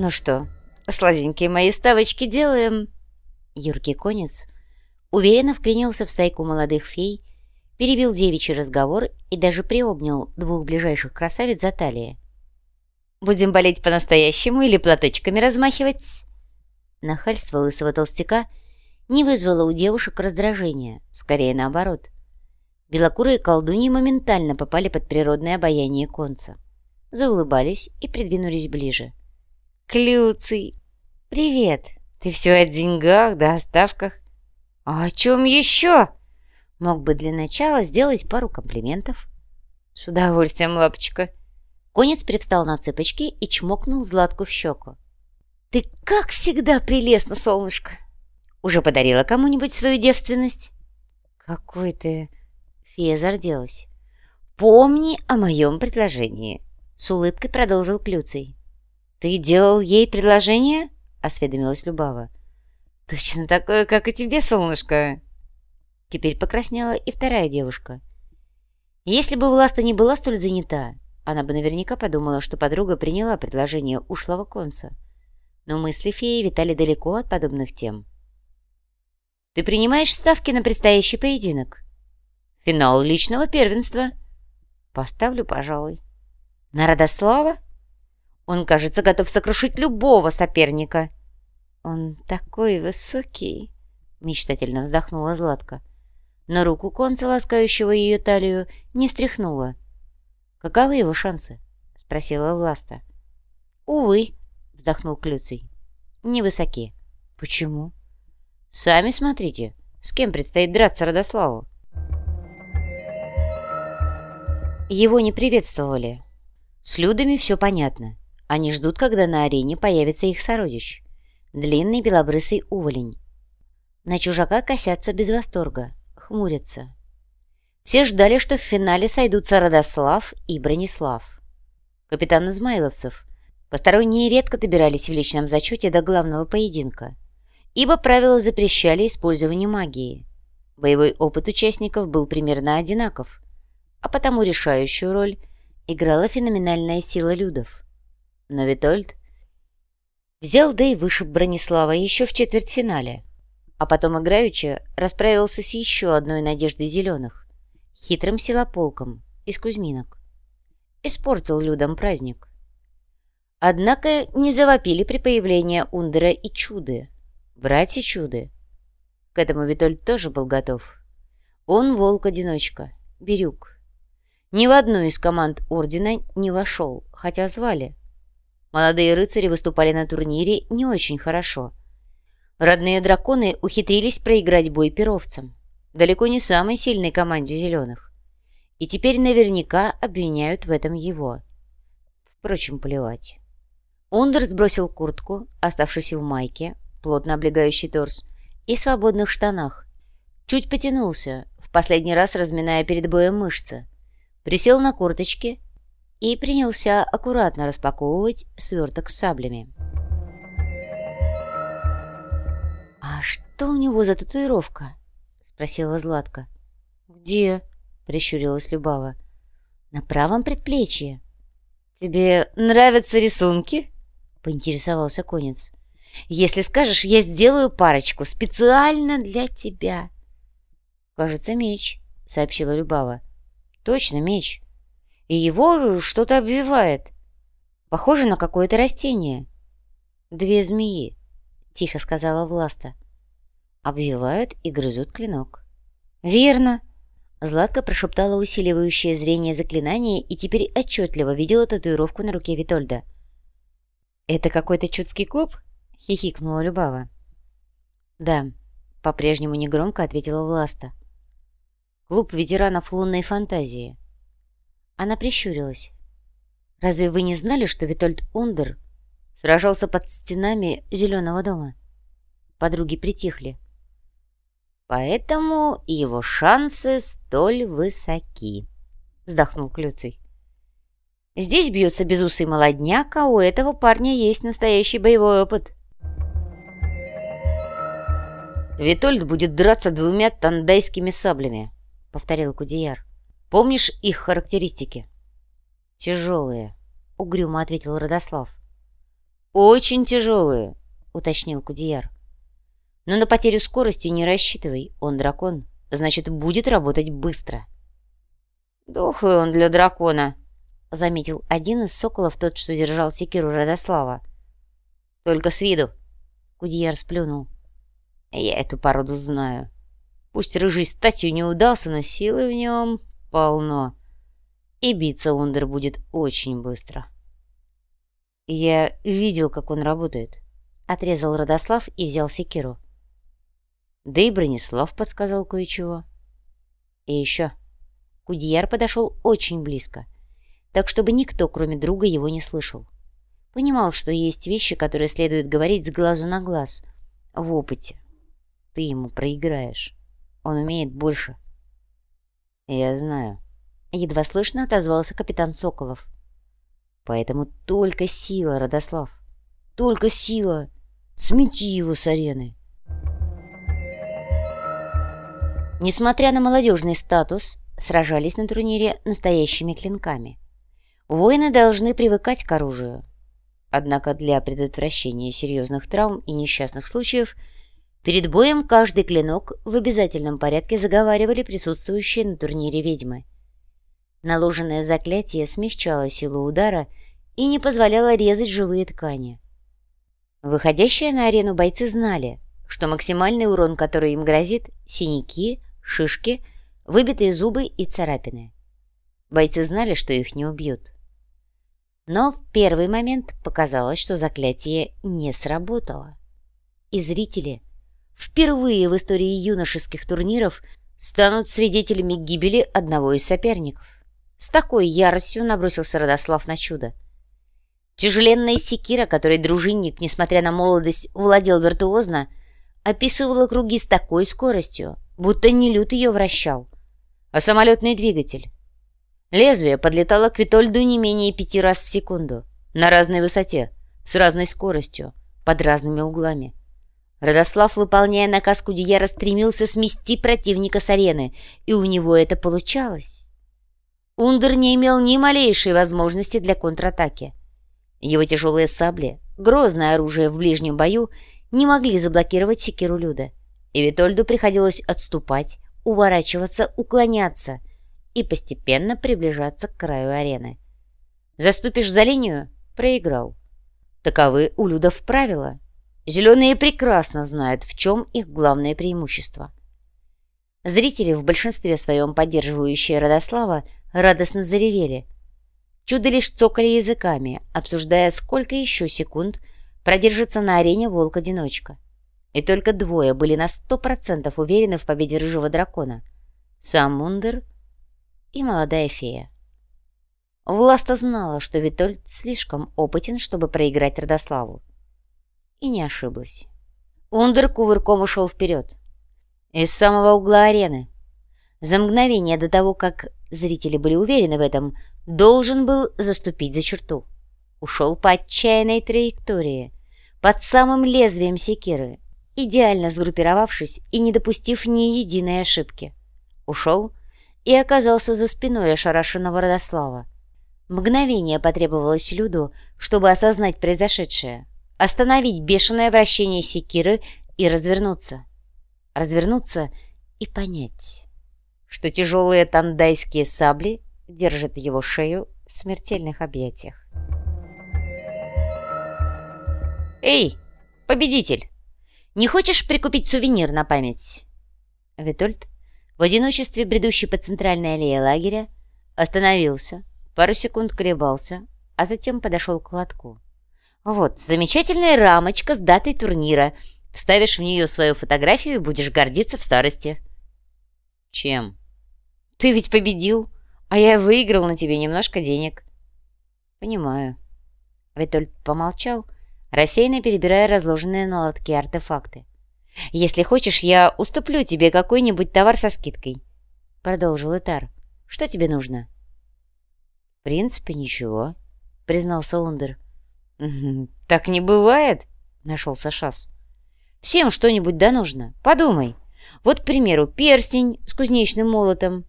«Ну что, сладенькие мои ставочки делаем?» Юркий конец уверенно вклинился в стайку молодых фей, перебил девичий разговор и даже приобнял двух ближайших красавиц за талии. «Будем болеть по-настоящему или платочками размахивать?» Нахальство лысого толстяка не вызвало у девушек раздражения, скорее наоборот. Белокурые колдуньи моментально попали под природное обаяние конца. Заулыбались и придвинулись ближе. «Клюций! Привет! Ты все о деньгах да о ставках. А о чем еще?» Мог бы для начала сделать пару комплиментов. «С удовольствием, лапочка!» Конец привстал на цыпочки и чмокнул Златку в щеку. «Ты как всегда прелестно, солнышко! Уже подарила кому-нибудь свою девственность?» «Какой ты...» Фея зарделась. «Помни о моем предложении!» С улыбкой продолжил Клюций. «Ты делал ей предложение?» Осведомилась Любава. «Точно такое, как и тебе, солнышко!» Теперь покраснела и вторая девушка. Если бы Власта не была столь занята, она бы наверняка подумала, что подруга приняла предложение ушлого конца но мысли феи витали далеко от подобных тем. «Ты принимаешь ставки на предстоящий поединок?» «Финал личного первенства». «Поставлю, пожалуй». «На Родослава?» «Он, кажется, готов сокрушить любого соперника». «Он такой высокий», — мечтательно вздохнула Златка. Но руку конца, ласкающего ее талию, не стряхнула. «Каковы его шансы?» — спросила Власта. «Увы», вздохнул Клюций. «Невысоки». «Почему?» «Сами смотрите, с кем предстоит драться Родославу». Его не приветствовали. С Людами все понятно. Они ждут, когда на арене появится их сородич. Длинный белобрысый уволень. На чужака косятся без восторга, хмурятся. Все ждали, что в финале сойдутся Родослав и Бронислав. Капитан Измайловцев Посторонние редко добирались в личном зачете до главного поединка, ибо правила запрещали использование магии. Боевой опыт участников был примерно одинаков, а потому решающую роль играла феноменальная сила людов. Но Витольд взял да и вышиб Бронислава еще в четвертьфинале, а потом играючи расправился с еще одной надеждой зеленых, хитрым силополком из Кузьминок. Испортил людям праздник. Однако не завопили при появлении Ундера и Чуды. Братья Чуды. К этому Витольд тоже был готов. Он волк-одиночка, Бирюк. Ни в одну из команд Ордена не вошел, хотя звали. Молодые рыцари выступали на турнире не очень хорошо. Родные драконы ухитрились проиграть бой перовцам, далеко не самой сильной команде зеленых. И теперь наверняка обвиняют в этом его. Впрочем, плевать. Ундер сбросил куртку, оставшись в майке, плотно облегающий торс, и свободных штанах. Чуть потянулся, в последний раз разминая перед боем мышцы. Присел на корточки и принялся аккуратно распаковывать сверток с саблями. «А что у него за татуировка?» — спросила Златка. «Где?» — прищурилась Любава. «На правом предплечье». «Тебе нравятся рисунки?» — поинтересовался конец. «Если скажешь, я сделаю парочку специально для тебя». «Кажется, меч», — сообщила Любава. «Точно меч. И его что-то обвивает. Похоже на какое-то растение». «Две змеи», — тихо сказала Власта. «Обвивают и грызут клинок». «Верно», Златка прошептала усиливающее зрение заклинание и теперь отчетливо видела татуировку на руке Витольда. «Это какой-то чудский клуб?» — хихикнула Любава. «Да», — по-прежнему негромко ответила Власта. «Клуб ветеранов лунной фантазии». Она прищурилась. «Разве вы не знали, что Витольд Ундер сражался под стенами Зеленого дома?» Подруги притихли. «Поэтому его шансы столь высоки», — вздохнул Клюций. Здесь бьется безусый молодняк, а у этого парня есть настоящий боевой опыт. «Витольд будет драться двумя тандайскими саблями», — повторил Кудияр. «Помнишь их характеристики?» «Тяжелые», — угрюмо ответил Родослав. «Очень тяжелые», — уточнил Кудияр. «Но на потерю скорости не рассчитывай, он дракон, значит, будет работать быстро». «Дохлый он для дракона», — заметил один из соколов, тот, что держал секиру Радослава. «Только с виду», — Кудияр сплюнул. «Я эту породу знаю. Пусть рыжий статью не удался, но силы в нем полно. И биться Ундер будет очень быстро». «Я видел, как он работает», — отрезал Родослав и взял секиру. Да и Бронислав подсказал кое-чего. И еще. Кудияр подошел очень близко, так чтобы никто, кроме друга, его не слышал. Понимал, что есть вещи, которые следует говорить с глазу на глаз. В опыте. Ты ему проиграешь. Он умеет больше. Я знаю. Едва слышно отозвался капитан Соколов. Поэтому только сила, Родослав. Только сила. Смети его с арены. Несмотря на молодежный статус, сражались на турнире настоящими клинками. Воины должны привыкать к оружию. Однако для предотвращения серьезных травм и несчастных случаев перед боем каждый клинок в обязательном порядке заговаривали присутствующие на турнире ведьмы. Наложенное заклятие смягчало силу удара и не позволяло резать живые ткани. Выходящие на арену бойцы знали, что максимальный урон, который им грозит – синяки, шишки, выбитые зубы и царапины. Бойцы знали, что их не убьют. Но в первый момент показалось, что заклятие не сработало. И зрители впервые в истории юношеских турниров станут свидетелями гибели одного из соперников. С такой яростью набросился Родослав на чудо. Тяжеленная секира, которой дружинник, несмотря на молодость, владел виртуозно, описывала круги с такой скоростью, будто не лют ее вращал, а самолетный двигатель. Лезвие подлетало к Витольду не менее пяти раз в секунду, на разной высоте, с разной скоростью, под разными углами. Родослав, выполняя наказ Кудияра, стремился смести противника с арены, и у него это получалось. Ундер не имел ни малейшей возможности для контратаки. Его тяжелые сабли, грозное оружие в ближнем бою, не могли заблокировать секиру Люда, и Витольду приходилось отступать, уворачиваться, уклоняться и постепенно приближаться к краю арены. Заступишь за линию — проиграл. Таковы у Людов правила. Зеленые прекрасно знают, в чем их главное преимущество. Зрители, в большинстве своем поддерживающие Родослава, радостно заревели. Чудо лишь цокали языками, обсуждая, сколько еще секунд продержится на арене волк-одиночка. И только двое были на сто процентов уверены в победе рыжего дракона. Сам Мундер и молодая фея. Власта знала, что Витольд слишком опытен, чтобы проиграть Родославу. И не ошиблась. Ундер кувырком ушел вперед. Из самого угла арены. За мгновение до того, как зрители были уверены в этом, должен был заступить за черту. Ушел по отчаянной траектории, под самым лезвием секиры, идеально сгруппировавшись и не допустив ни единой ошибки. Ушел и оказался за спиной ошарашенного Родослава. Мгновение потребовалось Люду, чтобы осознать произошедшее, остановить бешеное вращение секиры и развернуться. Развернуться и понять что тяжелые тандайские сабли держат его шею в смертельных объятиях. «Эй, победитель! Не хочешь прикупить сувенир на память?» Витольд, в одиночестве бредущий по центральной аллее лагеря, остановился, пару секунд колебался, а затем подошел к лотку. «Вот, замечательная рамочка с датой турнира. Вставишь в нее свою фотографию и будешь гордиться в старости». «Чем?» «Ты ведь победил, а я выиграл на тебе немножко денег». «Понимаю». Витольд помолчал, рассеянно перебирая разложенные на лотке артефакты. «Если хочешь, я уступлю тебе какой-нибудь товар со скидкой», — продолжил Этар. «Что тебе нужно?» «В принципе, ничего», — признался Ундер. «Так не бывает», — нашелся Шас. «Всем что-нибудь да нужно. Подумай. Вот, к примеру, перстень с кузнечным молотом.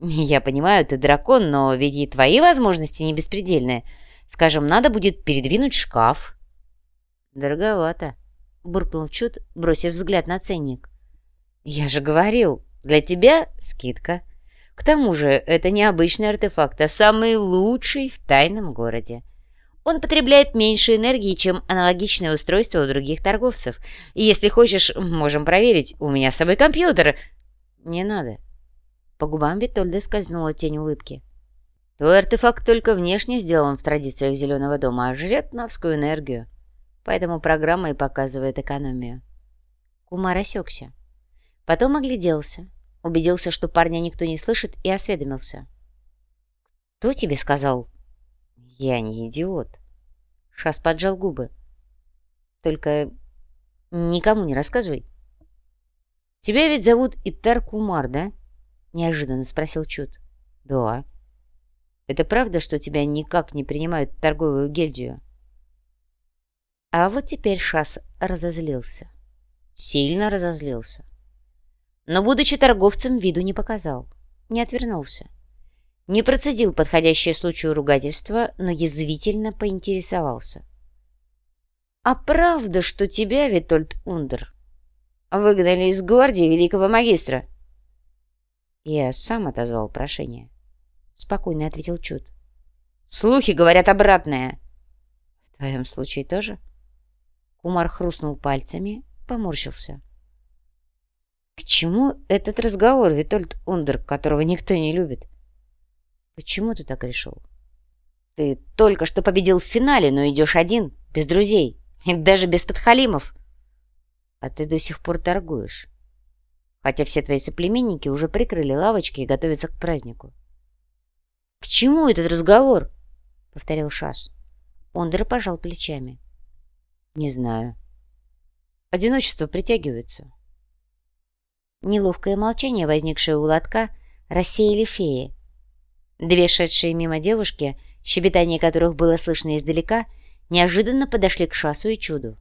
Я понимаю, ты дракон, но ведь и твои возможности не беспредельные. Скажем, надо будет передвинуть шкаф. Дороговато, буркнул Чуд, бросив взгляд на ценник. Я же говорил, для тебя скидка. К тому же это необычный артефакт, а самый лучший в тайном городе. Он потребляет меньше энергии, чем аналогичное устройство у других торговцев. И если хочешь, можем проверить. У меня с собой компьютер. Не надо. По губам Витольда скользнула тень улыбки. Твой артефакт только внешне сделан в традициях Зеленого дома, а жрет навскую энергию. Поэтому программа и показывает экономию. Кумар осекся. Потом огляделся, убедился, что парня никто не слышит, и осведомился. «Кто тебе сказал?» «Я не идиот». Шас поджал губы. «Только никому не рассказывай». «Тебя ведь зовут Итар Кумар, да?» Неожиданно спросил Чуд. «Да». «Это правда, что тебя никак не принимают в торговую гильдию?» А вот теперь Шас разозлился. Сильно разозлился. Но, будучи торговцем, виду не показал. Не отвернулся. Не процедил подходящее случаю ругательства, но язвительно поинтересовался. «А правда, что тебя, Витольд Ундер, выгнали из гвардии великого магистра?» Я сам отозвал прошение. Спокойно ответил Чуд. «Слухи говорят обратное». «В твоем случае тоже?» Кумар хрустнул пальцами, поморщился. «К чему этот разговор, Витольд Ундер, которого никто не любит?» «Почему ты так решил?» «Ты только что победил в финале, но идешь один, без друзей, и даже без подхалимов. А ты до сих пор торгуешь. Хотя все твои соплеменники уже прикрыли лавочки и готовятся к празднику». «К чему этот разговор?» — повторил Шас. Ондер пожал плечами. «Не знаю. Одиночество притягивается». Неловкое молчание, возникшее у лотка, рассеяли феи. Две шедшие мимо девушки, щебетание которых было слышно издалека, неожиданно подошли к Шасу и Чуду.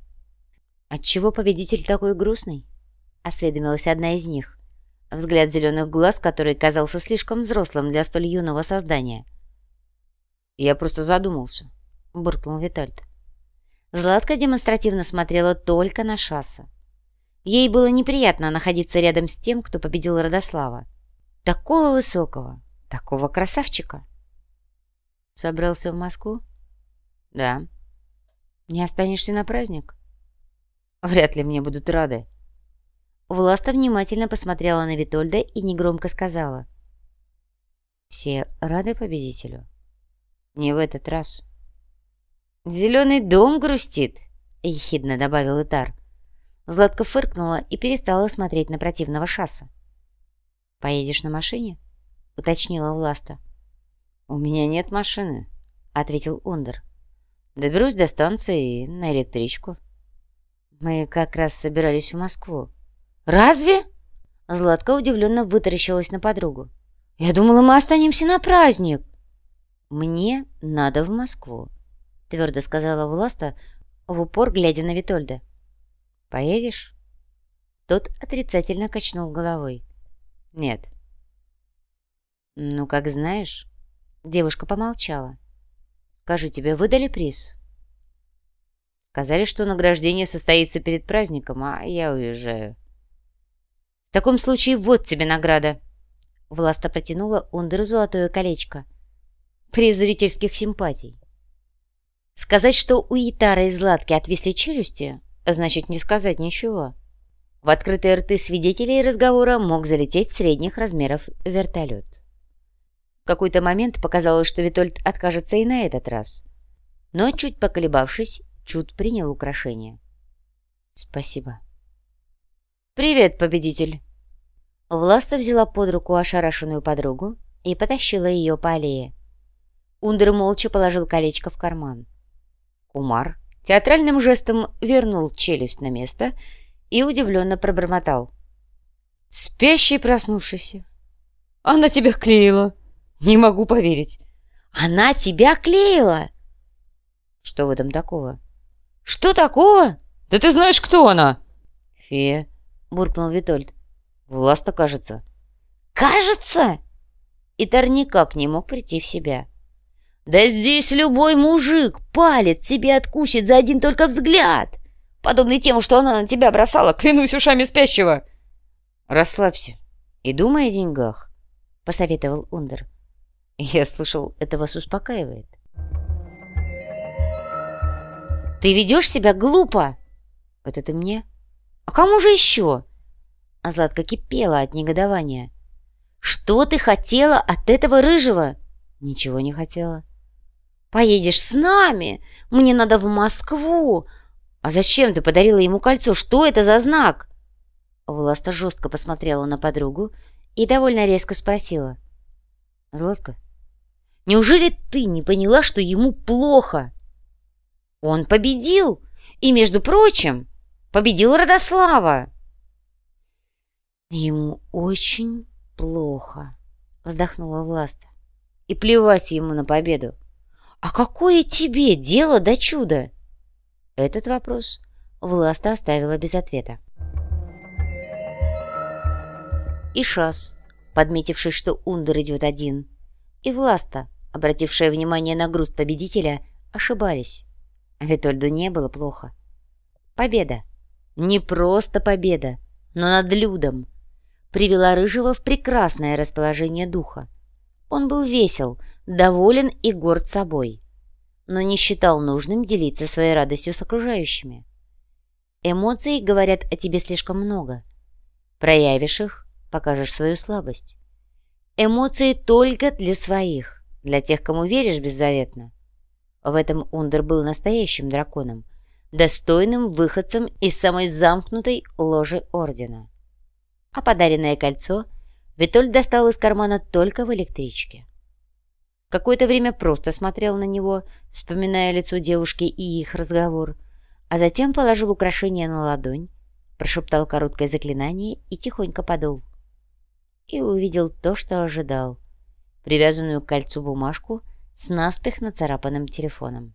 «Отчего победитель такой грустный?» — осведомилась одна из них. Взгляд зеленых глаз, который казался слишком взрослым для столь юного создания. «Я просто задумался», — буркнул Витальд. Златка демонстративно смотрела только на Шаса. Ей было неприятно находиться рядом с тем, кто победил Родослава. Такого высокого, такого красавчика. Собрался в Москву? Да. Не останешься на праздник? Вряд ли мне будут рады. Власта внимательно посмотрела на Витольда и негромко сказала. Все рады победителю? Не в этот раз. «Зеленый дом грустит», — ехидно добавил Итар. Златка фыркнула и перестала смотреть на противного шасса. «Поедешь на машине?» — уточнила Власта. «У меня нет машины», — ответил Ундер. «Доберусь до станции и на электричку». «Мы как раз собирались в Москву». «Разве?» Златка удивленно вытаращилась на подругу. «Я думала, мы останемся на праздник». «Мне надо в Москву», твердо сказала Власта, в упор глядя на Витольда. «Поедешь?» Тот отрицательно качнул головой. «Нет». «Ну, как знаешь». Девушка помолчала. «Скажи, тебе выдали приз?» «Сказали, что награждение состоится перед праздником, а я уезжаю». «В таком случае вот тебе награда!» Власта протянула Ундеру золотое колечко. «Приз зрительских симпатий». Сказать, что у Итара и Златки отвисли челюсти, значит не сказать ничего. В открытые рты свидетелей разговора мог залететь средних размеров вертолет. В какой-то момент показалось, что Витольд откажется и на этот раз. Но, чуть поколебавшись, Чуд принял украшение. «Спасибо». «Привет, победитель!» Власта взяла под руку ошарашенную подругу и потащила ее по аллее. Ундер молча положил колечко в карман. Кумар театральным жестом вернул челюсть на место и удивленно пробормотал. «Спящий проснувшийся! Она тебя клеила! Не могу поверить!» «Она тебя клеила!» «Что в этом такого?» «Что такого? Да ты знаешь, кто она!» «Фея», — буркнул Витольд. «Власта, кажется». «Кажется?» Итар никак не мог прийти в себя. Да здесь любой мужик палец себе откусит за один только взгляд. подобный тем, что она на тебя бросала, клянусь ушами спящего!» «Расслабься и думай о деньгах», — посоветовал Ундер. «Я слышал, это вас успокаивает». «Ты ведешь себя глупо!» «Это ты мне?» «А кому же еще?» А Златка кипела от негодования. «Что ты хотела от этого рыжего?» «Ничего не хотела». «Поедешь с нами? Мне надо в Москву!» «А зачем ты подарила ему кольцо? Что это за знак?» Власта жестко посмотрела на подругу и довольно резко спросила. «Златка, неужели ты не поняла, что ему плохо?» «Он победил! И, между прочим, победил Родослава!» «Ему очень плохо», — вздохнула Власта. «И плевать ему на победу. А какое тебе дело до чуда?» Этот вопрос Власта оставила без ответа. И Шас, подметивший, что Ундер идет один, и Власта, обратившая внимание на груз победителя, ошибались. Витольду не было плохо. Победа. Не просто победа, но над Людом. Привела Рыжего в прекрасное расположение духа. Он был весел, доволен и горд собой, но не считал нужным делиться своей радостью с окружающими. Эмоции говорят о тебе слишком много. Проявишь их, покажешь свою слабость. Эмоции только для своих, для тех, кому веришь беззаветно. В этом Ундер был настоящим драконом, достойным выходцем из самой замкнутой ложи Ордена. А подаренное кольцо Витоль достал из кармана только в электричке. Какое-то время просто смотрел на него, вспоминая лицо девушки и их разговор, а затем положил украшение на ладонь, прошептал короткое заклинание и тихонько подул и увидел то, что ожидал. Привязанную к кольцу бумажку с наспех нацарапанным телефоном.